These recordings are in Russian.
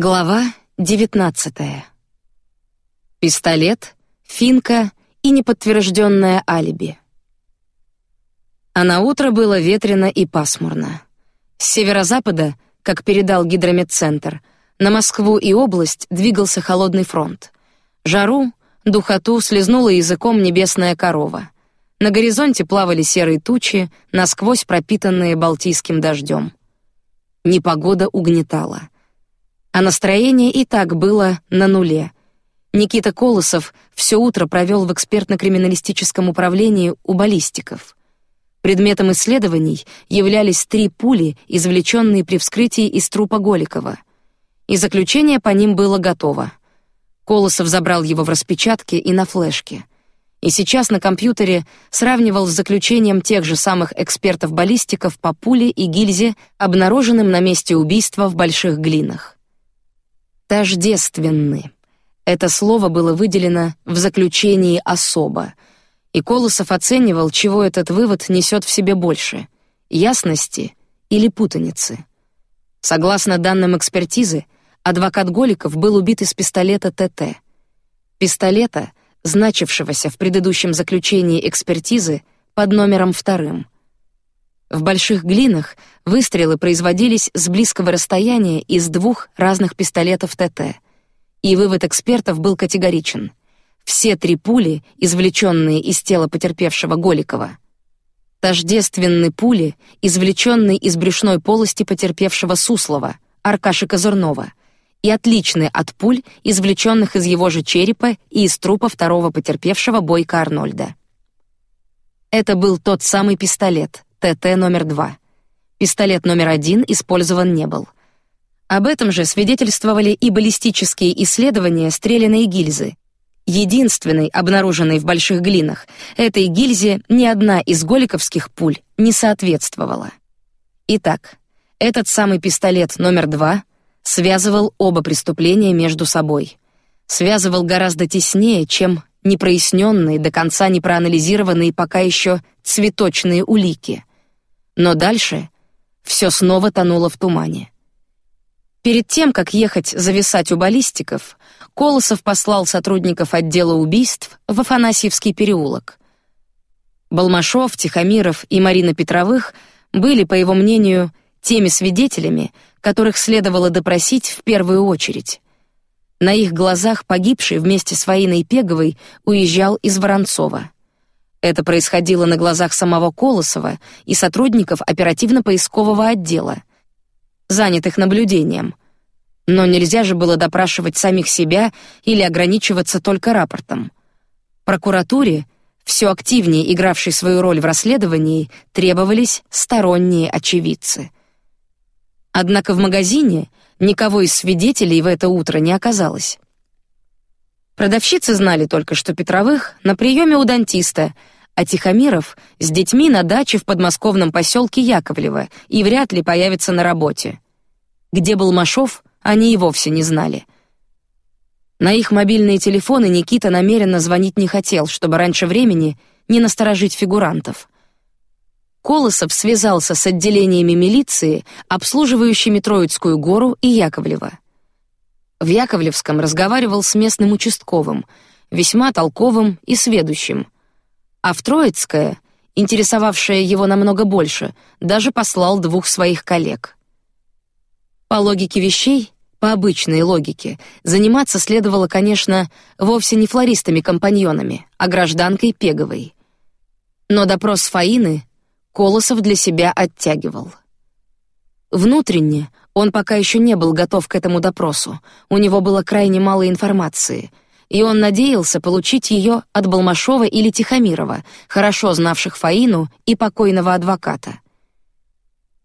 Глава девятнадцатая. Пистолет, финка и неподтвержденное алиби. А на утро было ветрено и пасмурно. С северо-запада, как передал гидрометцентр, на Москву и область двигался холодный фронт. Жару, духоту слезнула языком небесная корова. На горизонте плавали серые тучи, насквозь пропитанные балтийским дождем. Непогода угнетала а настроение и так было на нуле. Никита Колосов все утро провел в экспертно-криминалистическом управлении у баллистиков. Предметом исследований являлись три пули, извлеченные при вскрытии из трупа Голикова. И заключение по ним было готово. Колосов забрал его в распечатке и на флешке. И сейчас на компьютере сравнивал с заключением тех же самых экспертов-баллистиков по пуле и гильзе, обнаруженным на месте убийства в Больших Глинах тождественны. Это слово было выделено в заключении особо, и Колосов оценивал, чего этот вывод несет в себе больше: ясности или путаницы. Согласно данным экспертизы, адвокат Голиков был убит из пистолета ТТ. Пистолета, значившегося в предыдущем заключении экспертизы под номером вторым. В больших глинах выстрелы производились с близкого расстояния из двух разных пистолетов ТТ. И вывод экспертов был категоричен. Все три пули, извлеченные из тела потерпевшего Голикова, тождественны пули, извлеченные из брюшной полости потерпевшего Суслова, Аркаши Козырнова, и отличны от пуль, извлеченных из его же черепа и из трупа второго потерпевшего Бойка Арнольда. Это был тот самый пистолет, ТТ номер два. Пистолет номер один использован не был. Об этом же свидетельствовали и баллистические исследования стреляной гильзы. Единственной, обнаруженной в больших глинах, этой гильзе ни одна из голиковских пуль не соответствовала. Итак, этот самый пистолет номер два связывал оба преступления между собой. Связывал гораздо теснее, чем непроясненные, до конца не проанализированные пока еще цветочные улики. Но дальше все снова тонуло в тумане. Перед тем, как ехать зависать у баллистиков, Колосов послал сотрудников отдела убийств в Афанасьевский переулок. Балмашов, Тихомиров и Марина Петровых были, по его мнению, теми свидетелями, которых следовало допросить в первую очередь. На их глазах погибший вместе с Фаиной Пеговой уезжал из Воронцова. Это происходило на глазах самого Колосова и сотрудников оперативно-поискового отдела, занятых наблюдением. Но нельзя же было допрашивать самих себя или ограничиваться только рапортом. Прокуратуре, все активнее игравшей свою роль в расследовании, требовались сторонние очевидцы. Однако в магазине никого из свидетелей в это утро не оказалось. Продавщицы знали только, что Петровых на приеме у дантиста, а Тихомиров с детьми на даче в подмосковном поселке Яковлево и вряд ли появится на работе. Где был Машов, они и вовсе не знали. На их мобильные телефоны Никита намеренно звонить не хотел, чтобы раньше времени не насторожить фигурантов. Колосов связался с отделениями милиции, обслуживающими Троицкую гору и Яковлево. В Яковлевском разговаривал с местным участковым, весьма толковым и сведущим. А в Троицкое, интересовавшее его намного больше, даже послал двух своих коллег. По логике вещей, по обычной логике, заниматься следовало, конечно, вовсе не флористами-компаньонами, а гражданкой Пеговой. Но допрос Фаины Колосов для себя оттягивал. Внутренне он пока еще не был готов к этому допросу. У него было крайне мало информации, и он надеялся получить ее от Балмашова или Тихомирова, хорошо знавших Фаину и покойного адвоката.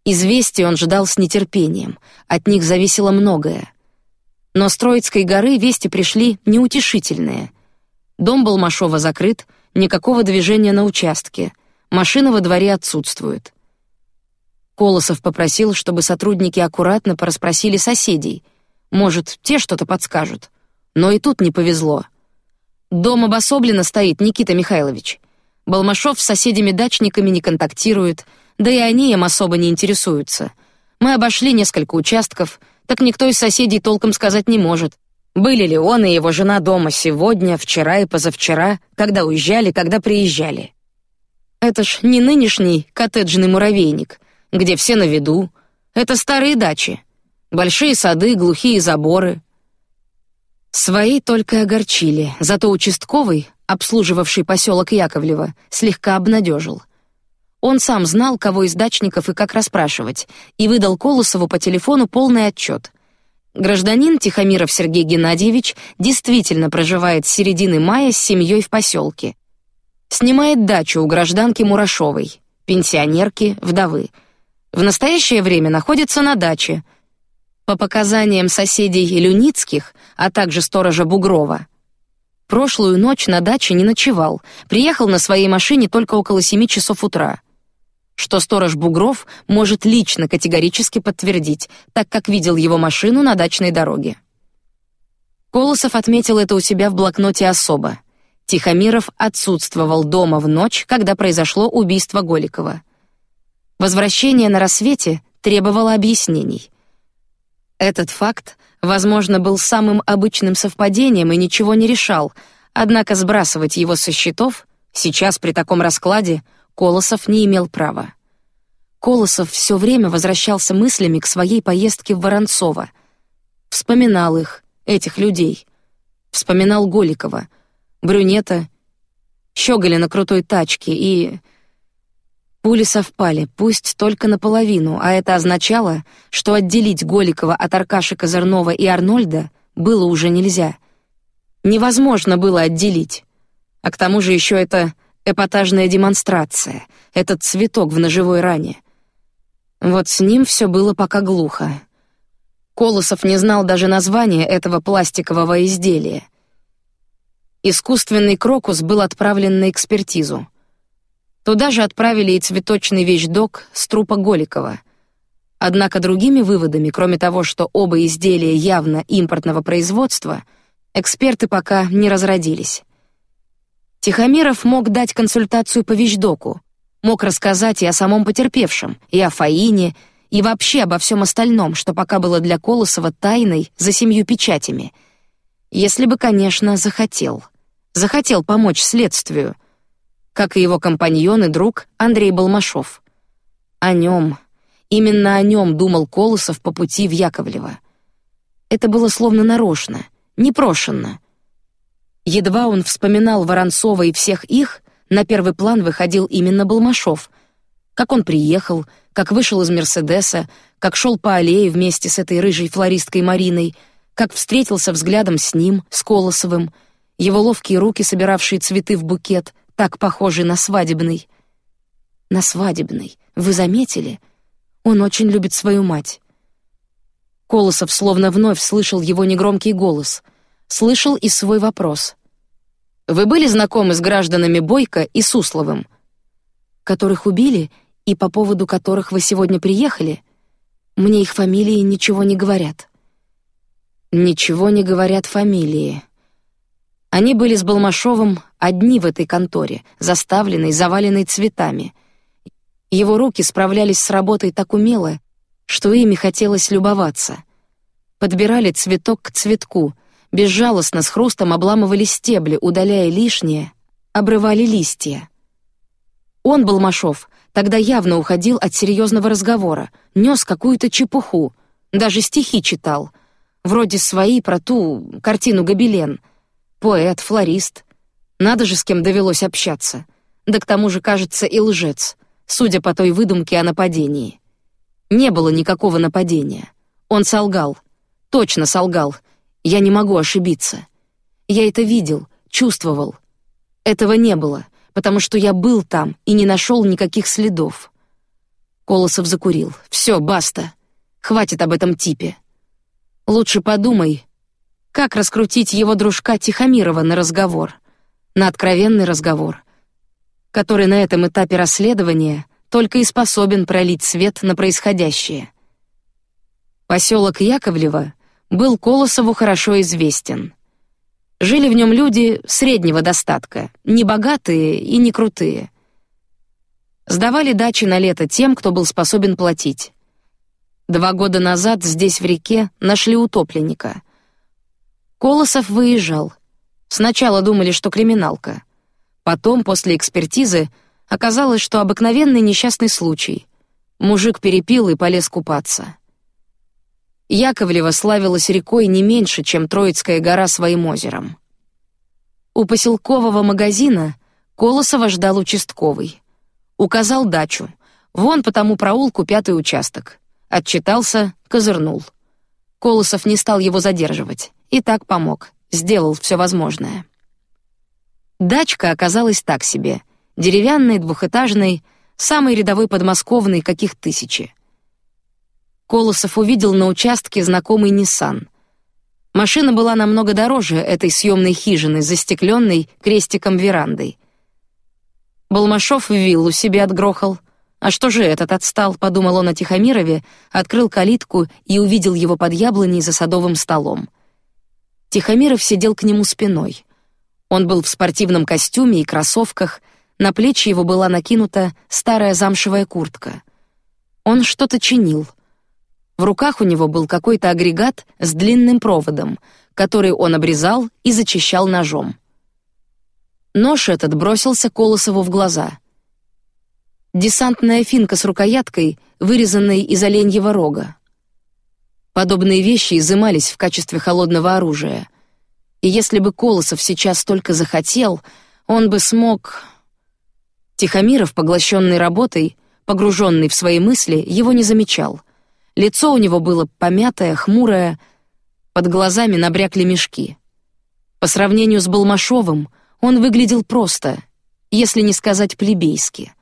Известий он ждал с нетерпением. От них зависело многое. Но с Троицкой горы вести пришли неутешительные. Дом Балмашова закрыт, никакого движения на участке, машина во дворе отсутствует. Колосов попросил, чтобы сотрудники аккуратно порасспросили соседей. Может, те что-то подскажут. Но и тут не повезло. Дом обособленно стоит Никита Михайлович. Балмашов с соседями-дачниками не контактирует, да и они им особо не интересуются. Мы обошли несколько участков, так никто из соседей толком сказать не может. Были ли он и его жена дома сегодня, вчера и позавчера, когда уезжали, когда приезжали? Это ж не нынешний коттеджный муравейник, где все на виду. Это старые дачи. Большие сады, глухие заборы. Свои только огорчили, зато участковый, обслуживавший поселок Яковлево, слегка обнадежил. Он сам знал, кого из дачников и как расспрашивать, и выдал Колосову по телефону полный отчет. Гражданин Тихомиров Сергей Геннадьевич действительно проживает с середины мая с семьей в поселке. Снимает дачу у гражданки Мурашовой, пенсионерки, вдовы. В настоящее время находится на даче. По показаниям соседей Люницких, а также сторожа Бугрова, прошлую ночь на даче не ночевал, приехал на своей машине только около семи часов утра. Что сторож Бугров может лично категорически подтвердить, так как видел его машину на дачной дороге. Колосов отметил это у себя в блокноте особо. Тихомиров отсутствовал дома в ночь, когда произошло убийство Голикова. Возвращение на рассвете требовало объяснений. Этот факт, возможно, был самым обычным совпадением и ничего не решал, однако сбрасывать его со счетов сейчас при таком раскладе Колосов не имел права. Колосов все время возвращался мыслями к своей поездке в Воронцово, вспоминал их, этих людей, вспоминал Голикова — брюнета, щеголя на крутой тачке и... Пули совпали, пусть только наполовину, а это означало, что отделить Голикова от Аркаши Козырнова и Арнольда было уже нельзя. Невозможно было отделить. А к тому же еще это эпатажная демонстрация, этот цветок в ножевой ране. Вот с ним все было пока глухо. Колосов не знал даже названия этого пластикового изделия. Искусственный крокус был отправлен на экспертизу. Туда же отправили и цветочный вещдок с трупа Голикова. Однако другими выводами, кроме того, что оба изделия явно импортного производства, эксперты пока не разродились. Тихомиров мог дать консультацию по вещдоку, мог рассказать и о самом потерпевшем, и о Фаине, и вообще обо всем остальном, что пока было для Колосова тайной за семью печатями, если бы, конечно, захотел захотел помочь следствию, как и его компаньон и друг Андрей Балмашов. О нем, именно о нем думал Колосов по пути в Яковлево. Это было словно нарочно, непрошенно. Едва он вспоминал Воронцова и всех их, на первый план выходил именно Балмашов. Как он приехал, как вышел из Мерседеса, как шел по аллее вместе с этой рыжей флористкой Мариной, как встретился взглядом с ним, с Колосовым — его ловкие руки, собиравшие цветы в букет, так похожий на свадебный. На свадебный. Вы заметили? Он очень любит свою мать. Колосов словно вновь слышал его негромкий голос, слышал и свой вопрос. Вы были знакомы с гражданами Бойко и Сусловым, которых убили и по поводу которых вы сегодня приехали? Мне их фамилии ничего не говорят. Ничего не говорят фамилии. Они были с Балмашовым одни в этой конторе, заставленной, заваленной цветами. Его руки справлялись с работой так умело, что ими хотелось любоваться. Подбирали цветок к цветку, безжалостно с хрустом обламывали стебли, удаляя лишнее, обрывали листья. Он, Балмашов, тогда явно уходил от серьезного разговора, нес какую-то чепуху, даже стихи читал, вроде свои про ту картину Гобелен — Поэт, флорист. Надо же, с кем довелось общаться. Да к тому же, кажется, и лжец, судя по той выдумке о нападении. Не было никакого нападения. Он солгал. Точно солгал. Я не могу ошибиться. Я это видел, чувствовал. Этого не было, потому что я был там и не нашел никаких следов. Колосов закурил. Все, баста. Хватит об этом типе. Лучше подумай, как раскрутить его дружка Тихомирова на разговор, на откровенный разговор, который на этом этапе расследования только и способен пролить свет на происходящее. Поселок Яковлево был Колосову хорошо известен. Жили в нем люди среднего достатка, не богатые и не крутые. Сдавали дачи на лето тем, кто был способен платить. Два года назад здесь в реке нашли утопленника. Колосов выезжал. Сначала думали, что криминалка. Потом, после экспертизы, оказалось, что обыкновенный несчастный случай. Мужик перепил и полез купаться. Яковлева славилась рекой не меньше, чем Троицкая гора своим озером. У поселкового магазина Колосова ждал участковый. Указал дачу. Вон по тому проулку пятый участок. Отчитался, козырнул. Колосов не стал его задерживать. И так помог. Сделал все возможное. Дачка оказалась так себе. Деревянной, двухэтажной, самый рядовой подмосковный, каких тысячи. Колосов увидел на участке знакомый Nissan. Машина была намного дороже этой съемной хижины, застекленной крестиком верандой. Балмашов виллу себе отгрохал. А что же этот отстал? Подумал он о Тихомирове, открыл калитку и увидел его под яблоней за садовым столом. Тихомиров сидел к нему спиной. Он был в спортивном костюме и кроссовках, на плечи его была накинута старая замшевая куртка. Он что-то чинил — в руках у него был какой-то агрегат с длинным проводом, который он обрезал и зачищал ножом. Нож этот бросился Колосову в глаза. Десантная финка с рукояткой, вырезанной из оленьего рога. Подобные вещи изымались в качестве холодного оружия. И если бы Колосов сейчас только захотел, он бы смог. Тихомиров, поглощенный работой, погруженный в свои мысли, его не замечал — Лицо у него было помятое, хмурое, под глазами набрякли мешки. По сравнению с Балмашовым, он выглядел просто, если не сказать плебейски.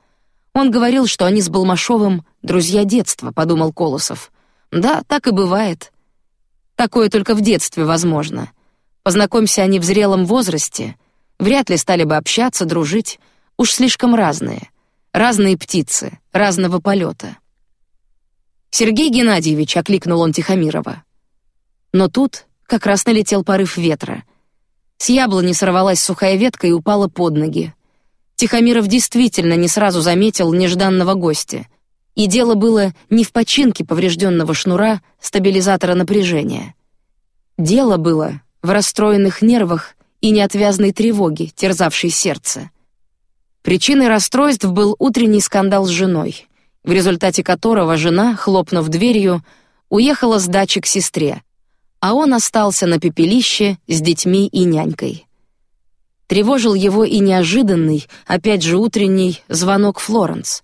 Он говорил, что они с Балмашовым друзья детства, подумал Колосов. Да, так и бывает. Такое только в детстве возможно. Познакомься они в зрелом возрасте, вряд ли стали бы общаться, дружить. Уж слишком разные, разные птицы, разного полета. Сергей Геннадьевич окликнул он Тихомирова. Но тут как раз налетел порыв ветра. С яблони сорвалась сухая ветка и упала под ноги. Тихомиров действительно не сразу заметил нежданного гостя. И дело было не в починке поврежденного шнура стабилизатора напряжения. Дело было в расстроенных нервах и неотвязной тревоге, терзавшей сердце. Причиной расстройств был утренний скандал с женой в результате которого жена, хлопнув дверью, уехала с дачи к сестре, а он остался на пепелище с детьми и нянькой. Тревожил его и неожиданный, опять же утренний звонок Флоренс.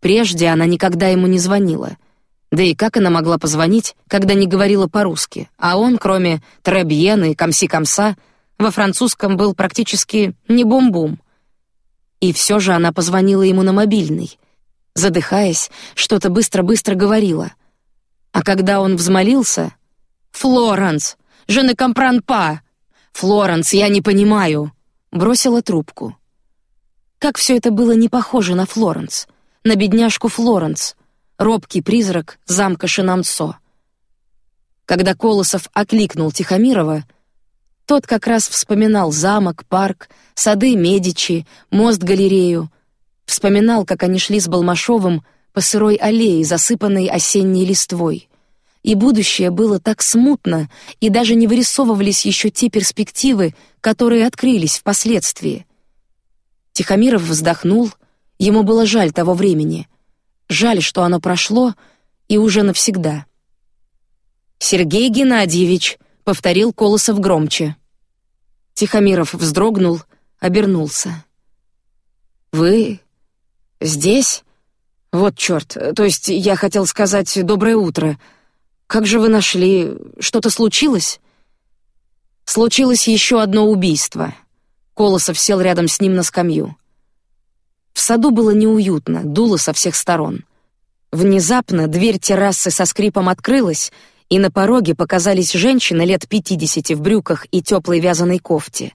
Прежде она никогда ему не звонила. Да и как она могла позвонить, когда не говорила по-русски? А он, кроме требьена и комси-комса, во французском был практически не бум-бум. И все же она позвонила ему на мобильный — задыхаясь, что-то быстро-быстро говорила. А когда он взмолился, Флоренс, je ne comprends pas, Флоренс, я не понимаю, бросила трубку. Как все это было не похоже на Флоренс, на бедняжку Флоренс, робкий призрак замка Шинамцо. Когда Колосов окликнул Тихомирова, тот как раз вспоминал замок, парк, сады Медичи, мост-галерею, Вспоминал, как они шли с Балмашовым по сырой аллее, засыпанной осенней листвой. И будущее было так смутно, и даже не вырисовывались еще те перспективы, которые открылись впоследствии. Тихомиров вздохнул, ему было жаль того времени, жаль, что оно прошло и уже навсегда. Сергей Геннадьевич повторил Колосов громче. Тихомиров вздрогнул, обернулся. Вы Здесь? Вот черт. То есть я хотел сказать доброе утро. Как же вы нашли? Что-то случилось? Случилось еще одно убийство. Колосов сел рядом с ним на скамью. В саду было неуютно, дуло со всех сторон. Внезапно дверь террасы со скрипом открылась, и на пороге показались женщины лет пятидесяти в брюках и теплой вязаной кофте,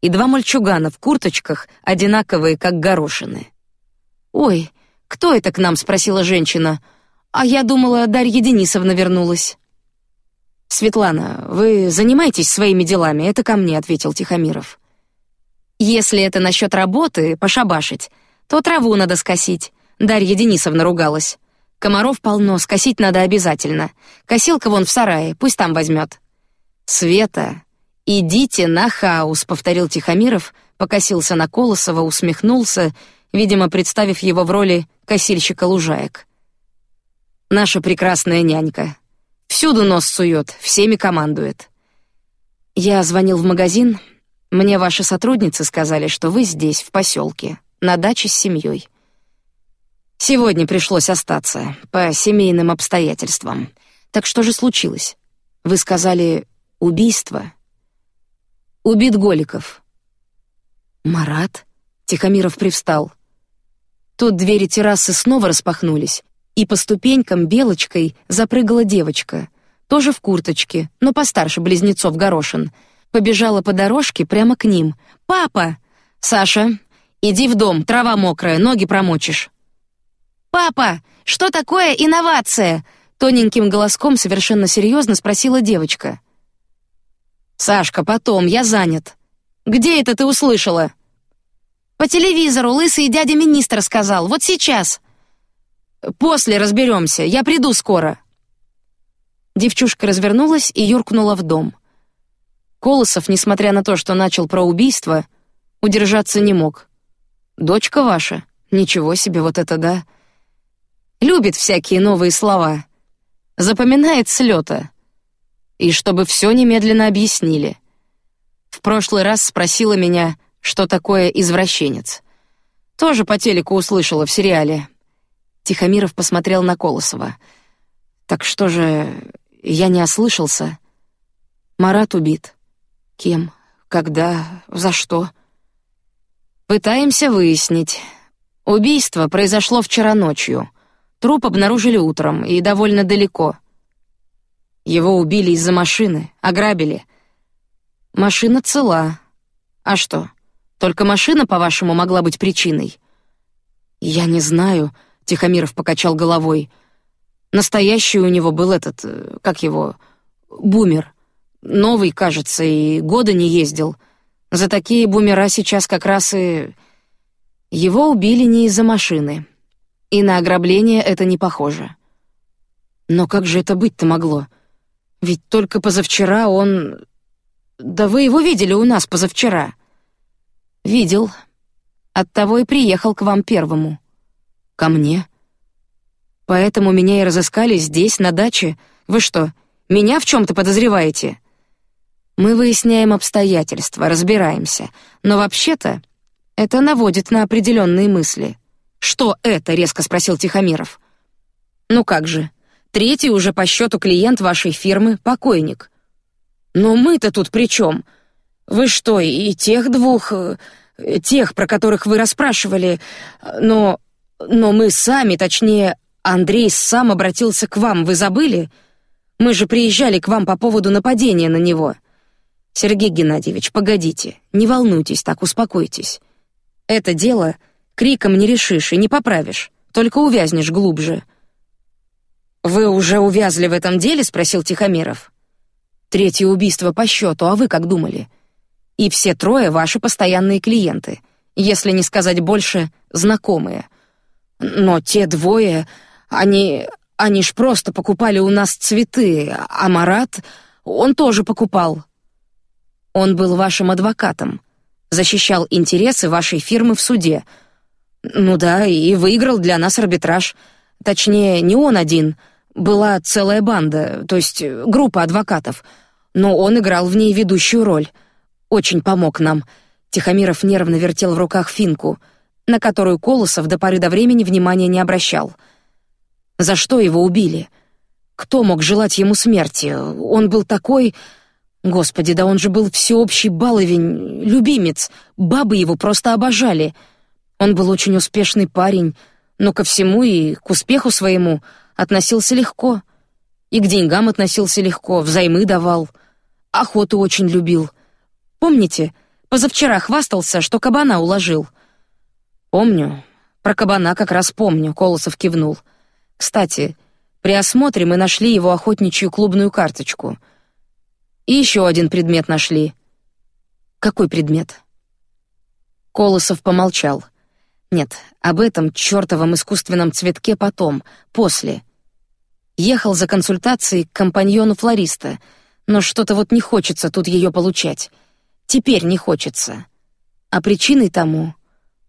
и два мальчугана в курточках, одинаковые как горошины. Ой, кто это к нам? – спросила женщина. А я думала, Дарья Денисовна вернулась. Светлана, вы занимаетесь своими делами, это ко мне, ответил Тихомиров. Если это насчет работы, пошабашить, то траву надо скосить. Дарья Денисовна ругалась. Комаров полно, скосить надо обязательно. Косилка вон в сарае, пусть там возьмет. Света, идите на хаос, повторил Тихомиров, покосился на Колосова, усмехнулся, видимо, представив его в роли косильщика лужаек. Наша прекрасная нянька. Всюду нос сует, всеми командует. Я звонил в магазин. Мне ваши сотрудницы сказали, что вы здесь, в поселке, на даче с семьей. Сегодня пришлось остаться по семейным обстоятельствам. Так что же случилось? Вы сказали убийство. Убит Голиков. Марат. Тихомиров привстал. Тут двери террасы снова распахнулись, и по ступенькам белочкой запрыгала девочка, тоже в курточке, но постарше близнецов горошин. Побежала по дорожке прямо к ним. Папа, Саша, иди в дом, трава мокрая, ноги промочишь. Папа, что такое инновация? Тоненьким голоском совершенно серьезно спросила девочка. Сашка, потом, я занят. Где это ты услышала? По телевизору лысый дядя министр сказал. Вот сейчас. После разберемся. Я приду скоро. Девчушка развернулась и юркнула в дом. Колосов, несмотря на то, что начал про убийство, удержаться не мог. Дочка ваша, ничего себе, вот это да. Любит всякие новые слова, запоминает с лета. И чтобы все немедленно объяснили. В прошлый раз спросила меня, что такое извращенец. Тоже по телеку услышала в сериале. Тихомиров посмотрел на Колосова. Так что же, я не ослышался? Марат убит. Кем? Когда? За что? Пытаемся выяснить. Убийство произошло вчера ночью. Труп обнаружили утром и довольно далеко. Его убили из-за машины, ограбили. Машина цела. А что? Только машина, по-вашему, могла быть причиной? Я не знаю. Тихомиров покачал головой. Настоящий у него был этот, э, как его, бумер. Новый, кажется, и года не ездил. За такие бумера сейчас как раз и... Его убили не из-за машины. И на ограбление это не похоже. Но как же это быть-то могло? Ведь только позавчера он... Да вы его видели у нас позавчера. Видел. Оттого и приехал к вам первому. Ко мне. Поэтому меня и разыскали здесь, на даче. Вы что, меня в чем-то подозреваете? Мы выясняем обстоятельства, разбираемся, но вообще-то это наводит на определенные мысли. Что это? резко спросил Тихомиров. Ну как же, третий уже по счету клиент вашей фирмы, покойник. Но мы-то тут при чем? Вы что, и тех двух, э, тех, про которых вы расспрашивали, но но мы сами, точнее, Андрей сам обратился к вам, вы забыли? Мы же приезжали к вам по поводу нападения на него. Сергей Геннадьевич, погодите, не волнуйтесь, так успокойтесь. Это дело криком не решишь и не поправишь, только увязнешь глубже. Вы уже увязли в этом деле? спросил Тихомиров. Третье убийство по счету, а вы как думали? И все трое ваши постоянные клиенты, если не сказать больше, знакомые. Но те двое, они, они ж просто покупали у нас цветы, а Марат, он тоже покупал. Он был вашим адвокатом, защищал интересы вашей фирмы в суде. Ну да, и выиграл для нас арбитраж. Точнее, не он один, была целая банда, то есть группа адвокатов, но он играл в ней ведущую роль. Очень помог нам. Тихомиров нервно вертел в руках финку — на которую Колосов до поры до времени внимания не обращал. За что его убили? Кто мог желать ему смерти? Он был такой... Господи, да он же был всеобщий баловень, любимец. Бабы его просто обожали. Он был очень успешный парень, но ко всему и к успеху своему относился легко. И к деньгам относился легко, взаймы давал. Охоту очень любил. Помните, позавчера хвастался, что кабана уложил. Помню. Про кабана как раз помню. Колосов кивнул. Кстати, при осмотре мы нашли его охотничью клубную карточку. И еще один предмет нашли. Какой предмет? Колосов помолчал. Нет, об этом чертовом искусственном цветке потом, после. Ехал за консультацией к компаньону флориста, но что-то вот не хочется тут ее получать. Теперь не хочется. А причиной тому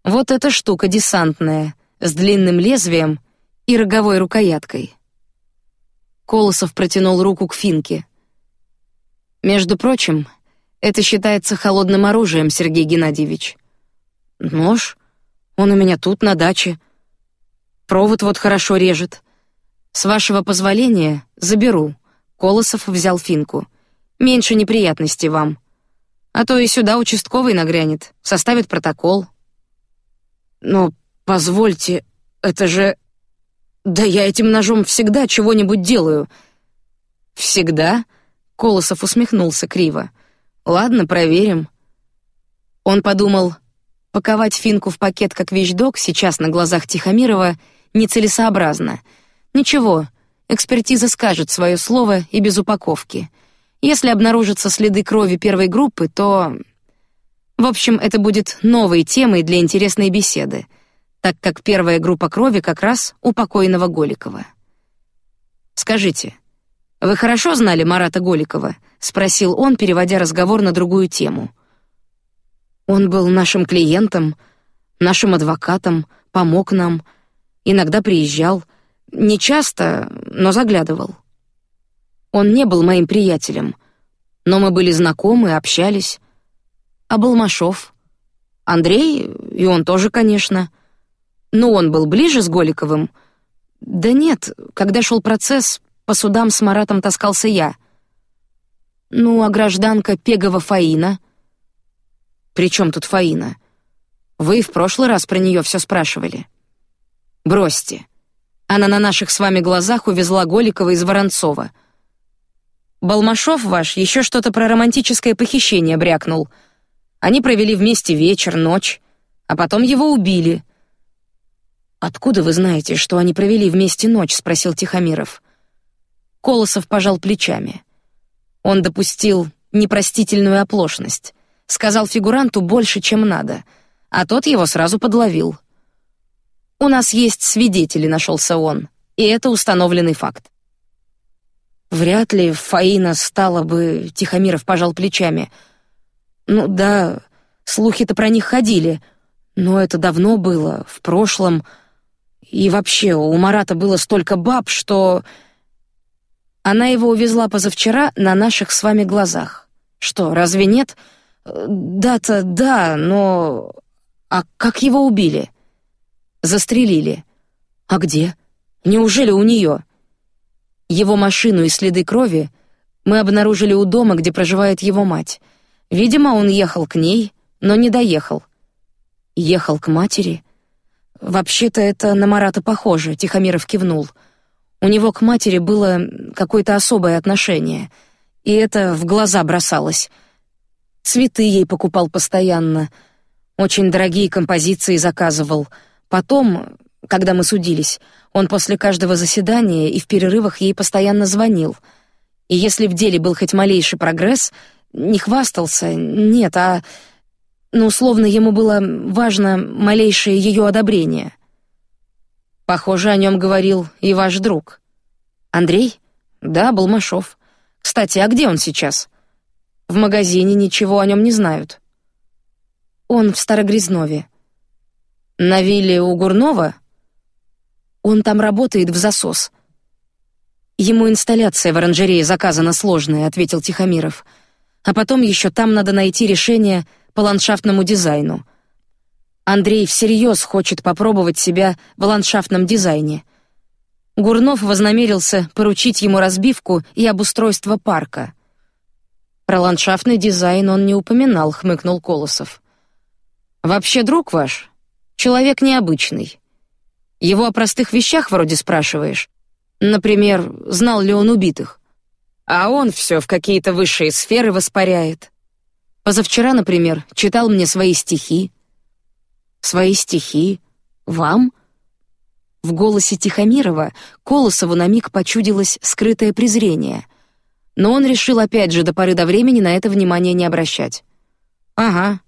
вот эта штука десантная с длинным лезвием и роговой рукояткой. Колосов протянул руку к финке. Между прочим, это считается холодным оружием, Сергей Геннадьевич. Нож? Он у меня тут на даче. Провод вот хорошо режет. С вашего позволения заберу. Колосов взял финку. Меньше неприятностей вам. А то и сюда участковый нагрянет, составит протокол. Но позвольте, это же... Да я этим ножом всегда чего-нибудь делаю. Всегда? Колосов усмехнулся криво. Ладно, проверим. Он подумал, Паковать финку в пакет как вещдок сейчас на глазах Тихомирова нецелесообразно. Ничего, экспертиза скажет свое слово и без упаковки. Если обнаружатся следы крови первой группы, то... В общем, это будет новой темой для интересной беседы, так как первая группа крови как раз у покойного Голикова. Скажите, вы хорошо знали Марата Голикова? – спросил он, переводя разговор на другую тему. Он был нашим клиентом, нашим адвокатом, помог нам, иногда приезжал, не часто, но заглядывал. Он не был моим приятелем, но мы были знакомы, общались. А Балмашов, Андрей, и он тоже, конечно. Но он был ближе с Голиковым. Да нет, когда шел процесс, по судам с Маратом таскался я. Ну, а гражданка Пегова Фаина — при чем тут Фаина? Вы в прошлый раз про нее все спрашивали. Бросьте. Она на наших с вами глазах увезла Голикова из Воронцова. Балмашов ваш еще что-то про романтическое похищение брякнул. Они провели вместе вечер, ночь, а потом его убили. Откуда вы знаете, что они провели вместе ночь? – спросил Тихомиров. Колосов пожал плечами. Он допустил непростительную оплошность сказал фигуранту больше, чем надо, а тот его сразу подловил. У нас есть свидетели, нашелся он, и это установленный факт. Вряд ли Фаина стала бы. Тихомиров пожал плечами. Ну да, слухи-то про них ходили, но это давно было, в прошлом. И вообще у Марата было столько баб, что она его увезла позавчера на наших с вами глазах. Что, разве нет? Да-то да, но... А как его убили? Застрелили. А где? Неужели у нее? Его машину и следы крови мы обнаружили у дома, где проживает его мать. Видимо, он ехал к ней, но не доехал. Ехал к матери. Вообще-то это на Марата похоже. Тихомиров кивнул. У него к матери было какое-то особое отношение, и это в глаза бросалось. Цветы ей покупал постоянно, очень дорогие композиции заказывал. Потом, когда мы судились, он после каждого заседания и в перерывах ей постоянно звонил. И если в деле был хоть малейший прогресс, не хвастался, нет, а ну условно ему было важно малейшее ее одобрение. Похоже, о нем говорил и ваш друг, Андрей. Да, Балмашов. Кстати, а где он сейчас? В магазине ничего о нем не знают. Он в Старогрязнове. На вилле у Гурнова? Он там работает в засос. Ему инсталляция в оранжерее заказана сложная, ответил Тихомиров. А потом еще там надо найти решение по ландшафтному дизайну. Андрей всерьез хочет попробовать себя в ландшафтном дизайне. Гурнов вознамерился поручить ему разбивку и обустройство парка. Про ландшафтный дизайн он не упоминал, хмыкнул Колосов. Вообще друг ваш человек необычный. Его о простых вещах вроде спрашиваешь. Например, знал ли он убитых? А он все в какие-то высшие сферы воспаряет. Позавчера, например, читал мне свои стихи. Свои стихи вам? В голосе Тихомирова Колосову на миг почудилось скрытое презрение — но он решил опять же до поры до времени на это внимание не обращать. Ага,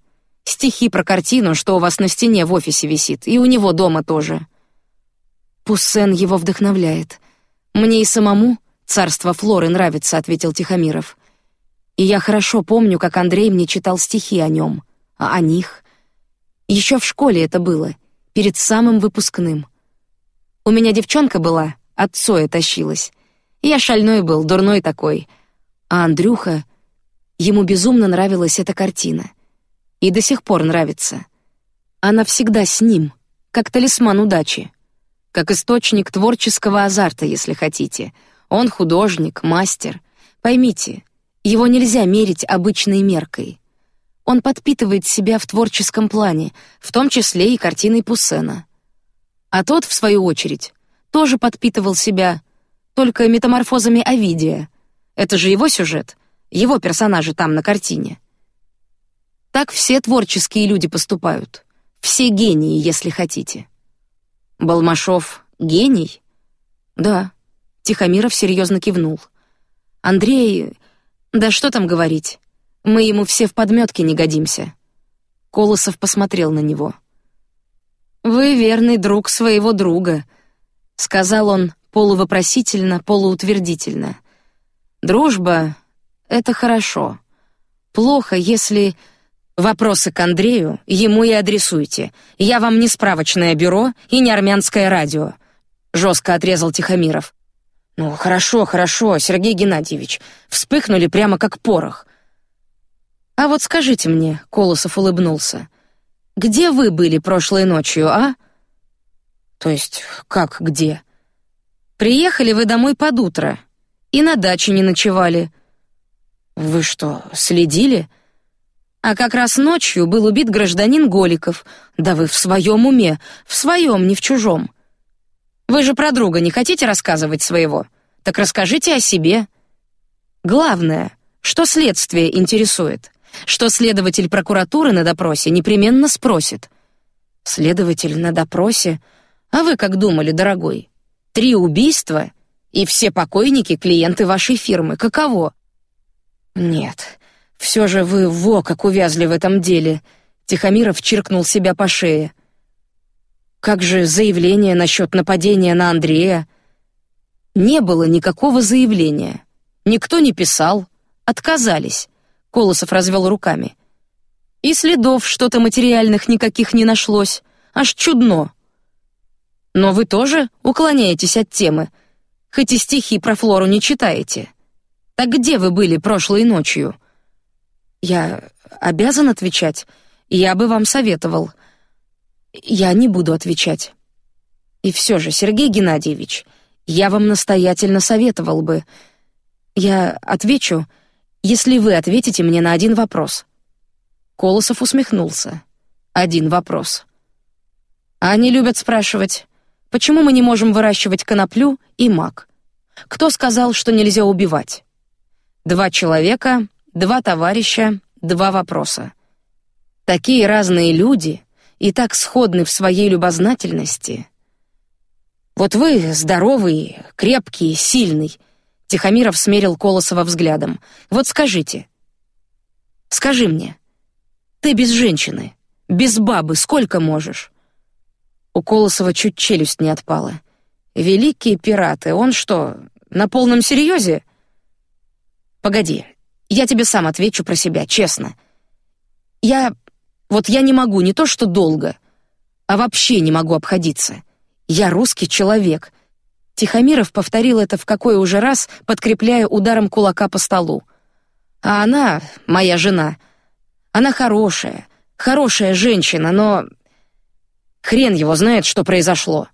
Стихи про картину, что у вас на стене в офисе висит, и у него дома тоже. Пуссен его вдохновляет. Мне и самому царство Флоры нравится, ответил Тихомиров. И я хорошо помню, как Андрей мне читал стихи о нем, а о них. Еще в школе это было, перед самым выпускным. У меня девчонка была, от Цоя тащилась. Я шальной был, дурной такой. А Андрюха, ему безумно нравилась эта картина. И до сих пор нравится. Она всегда с ним, как талисман удачи, как источник творческого азарта, если хотите. Он художник, мастер. Поймите, его нельзя мерить обычной меркой. Он подпитывает себя в творческом плане, в том числе и картиной Пуссена. А тот, в свою очередь, тоже подпитывал себя, только метаморфозами Овидия. Это же его сюжет, его персонажи там на картине. Так все творческие люди поступают, все гении, если хотите. Балмашов гений? Да. Тихомиров серьезно кивнул. Андрей, да что там говорить, мы ему все в подметке не годимся. Колосов посмотрел на него. Вы верный друг своего друга, сказал он полувопросительно, полуутвердительно. Дружба — это хорошо. Плохо, если вопросы к Андрею ему и адресуйте. Я вам не справочное бюро и не армянское радио. Жестко отрезал Тихомиров. Ну хорошо, хорошо, Сергей Геннадьевич. Вспыхнули прямо как порох. А вот скажите мне, Колосов улыбнулся, где вы были прошлой ночью, а? То есть как где? Приехали вы домой под утро и на даче не ночевали. Вы что, следили? А как раз ночью был убит гражданин Голиков. Да вы в своем уме, в своем, не в чужом. Вы же про друга не хотите рассказывать своего? Так расскажите о себе. Главное, что следствие интересует что следователь прокуратуры на допросе непременно спросит. Следователь на допросе? А вы как думали, дорогой? Три убийства и все покойники клиенты вашей фирмы. Каково? Нет, все же вы во как увязли в этом деле. Тихомиров чиркнул себя по шее. Как же заявление насчет нападения на Андрея? Не было никакого заявления. Никто не писал. Отказались. Колосов развел руками. И следов что-то материальных никаких не нашлось. Аж чудно. Но вы тоже уклоняетесь от темы, хоть и стихи про Флору не читаете. Так где вы были прошлой ночью? Я обязан отвечать. Я бы вам советовал. Я не буду отвечать. И все же, Сергей Геннадьевич, я вам настоятельно советовал бы. Я отвечу если вы ответите мне на один вопрос. Колосов усмехнулся. Один вопрос. Они любят спрашивать, почему мы не можем выращивать коноплю и мак. Кто сказал, что нельзя убивать? Два человека, два товарища, два вопроса. Такие разные люди и так сходны в своей любознательности. Вот вы здоровый, крепкий, сильный — Тихомиров смерил Колосова взглядом. Вот скажите, скажи мне, ты без женщины, без бабы сколько можешь? У Колосова чуть челюсть не отпала. Великие пираты, он что, на полном серьезе? Погоди, я тебе сам отвечу про себя, честно. Я, вот я не могу не то что долго, а вообще не могу обходиться. Я русский человек, Тихомиров повторил это в какой уже раз, подкрепляя ударом кулака по столу. А она, моя жена, она хорошая, хорошая женщина, но хрен его знает, что произошло.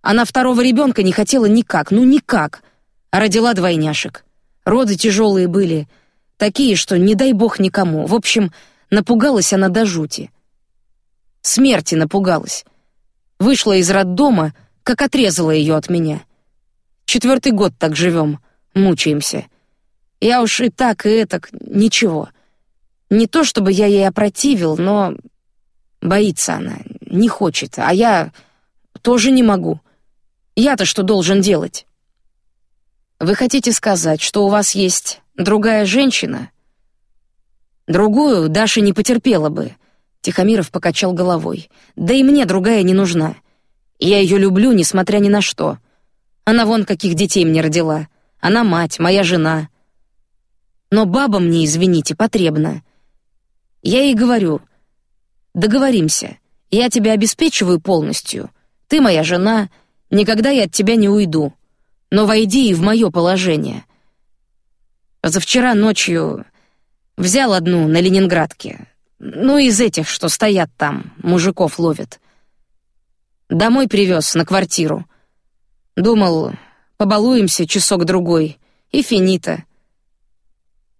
Она второго ребенка не хотела никак, ну никак, а родила двойняшек. Роды тяжелые были, такие, что не дай бог никому. В общем, напугалась она до жути. Смерти напугалась. Вышла из роддома, как отрезала ее от меня. Четвертый год так живем, мучаемся. Я уж и так, и этак, ничего. Не то чтобы я ей опротивил, но боится она, не хочет, а я тоже не могу. Я-то что должен делать? Вы хотите сказать, что у вас есть другая женщина? Другую Даша не потерпела бы. Тихомиров покачал головой. Да и мне другая не нужна. Я ее люблю, несмотря ни на что. Она вон каких детей мне родила. Она мать, моя жена. Но баба мне, извините, потребна. Я ей говорю: договоримся. Я тебя обеспечиваю полностью. Ты моя жена, никогда я от тебя не уйду. Но войди и в мое положение. Позавчера ночью взял одну на Ленинградке. Ну из этих, что стоят там, мужиков ловят. Домой привез на квартиру. Думал, побалуемся часок другой и финита.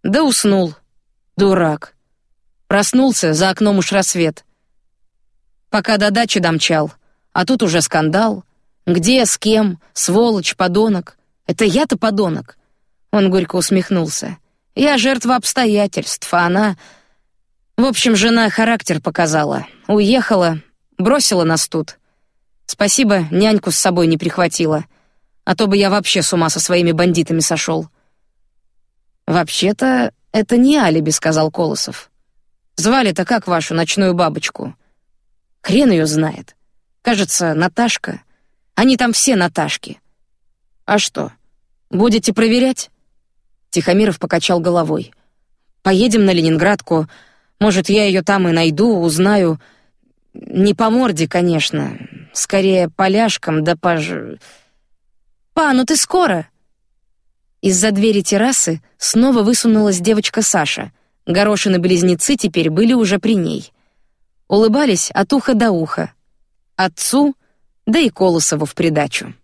Да уснул, дурак. Проснулся за окном уж рассвет. Пока до дачи домчал, а тут уже скандал. Где, с кем, сволочь, подонок. Это я-то подонок. Он горько усмехнулся. Я жертва обстоятельств, а она... В общем, жена характер показала. Уехала, бросила нас тут. Спасибо, няньку с собой не прихватила, а то бы я вообще с ума со своими бандитами сошел. Вообще-то это не алиби, сказал Колосов. Звали-то как вашу ночную бабочку? Хрен ее знает. Кажется, Наташка. Они там все Наташки. А что? Будете проверять? Тихомиров покачал головой. Поедем на Ленинградку. Может, я ее там и найду, узнаю. Не по морде, конечно, скорее поляшкам да пож. Па, ну ты скоро? Из-за двери террасы снова высунулась девочка Саша. Горошины близнецы теперь были уже при ней. Улыбались от уха до уха. Отцу, да и Колосову в придачу.